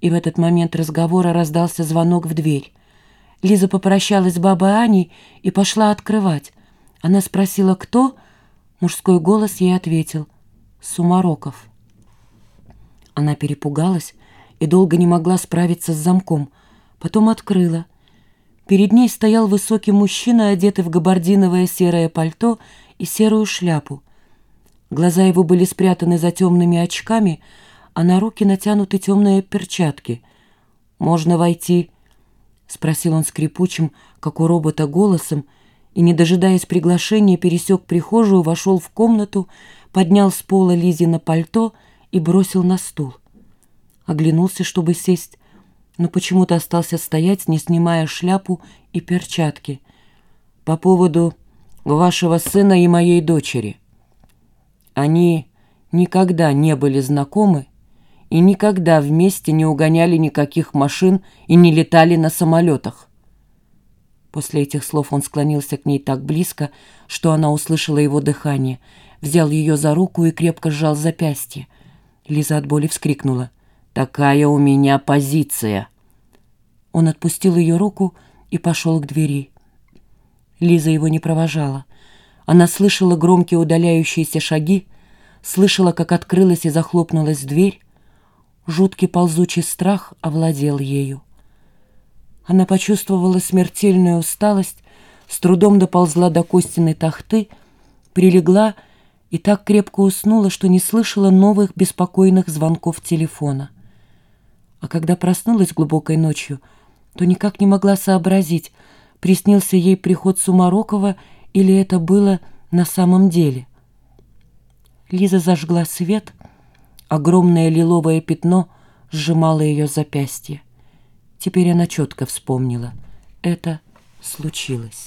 И в этот момент разговора раздался звонок в дверь. Лиза попрощалась с бабой Аней и пошла открывать. Она спросила, кто? Мужской голос ей ответил. Сумароков. Она перепугалась и долго не могла справиться с замком. Потом открыла. Перед ней стоял высокий мужчина, одетый в габардиновое серое пальто и серую шляпу. Глаза его были спрятаны за темными очками, а на руки натянуты темные перчатки. «Можно войти?» — спросил он скрипучим, как у робота, голосом, и, не дожидаясь приглашения, пересек прихожую, вошел в комнату, поднял с пола Лизи на пальто и бросил на стул. Оглянулся, чтобы сесть, но почему-то остался стоять, не снимая шляпу и перчатки. «По поводу вашего сына и моей дочери. Они никогда не были знакомы и никогда вместе не угоняли никаких машин и не летали на самолетах. После этих слов он склонился к ней так близко, что она услышала его дыхание, взял ее за руку и крепко сжал запястье. Лиза от боли вскрикнула. «Такая у меня позиция!» Он отпустил ее руку и пошел к двери. Лиза его не провожала. Она слышала громкие удаляющиеся шаги, слышала, как открылась и захлопнулась дверь, Жуткий ползучий страх овладел ею. Она почувствовала смертельную усталость, с трудом доползла до Костиной тахты, прилегла и так крепко уснула, что не слышала новых беспокойных звонков телефона. А когда проснулась глубокой ночью, то никак не могла сообразить, приснился ей приход Сумарокова или это было на самом деле. Лиза зажгла свет — Огромное лиловое пятно сжимало ее запястье. Теперь она четко вспомнила. Это случилось.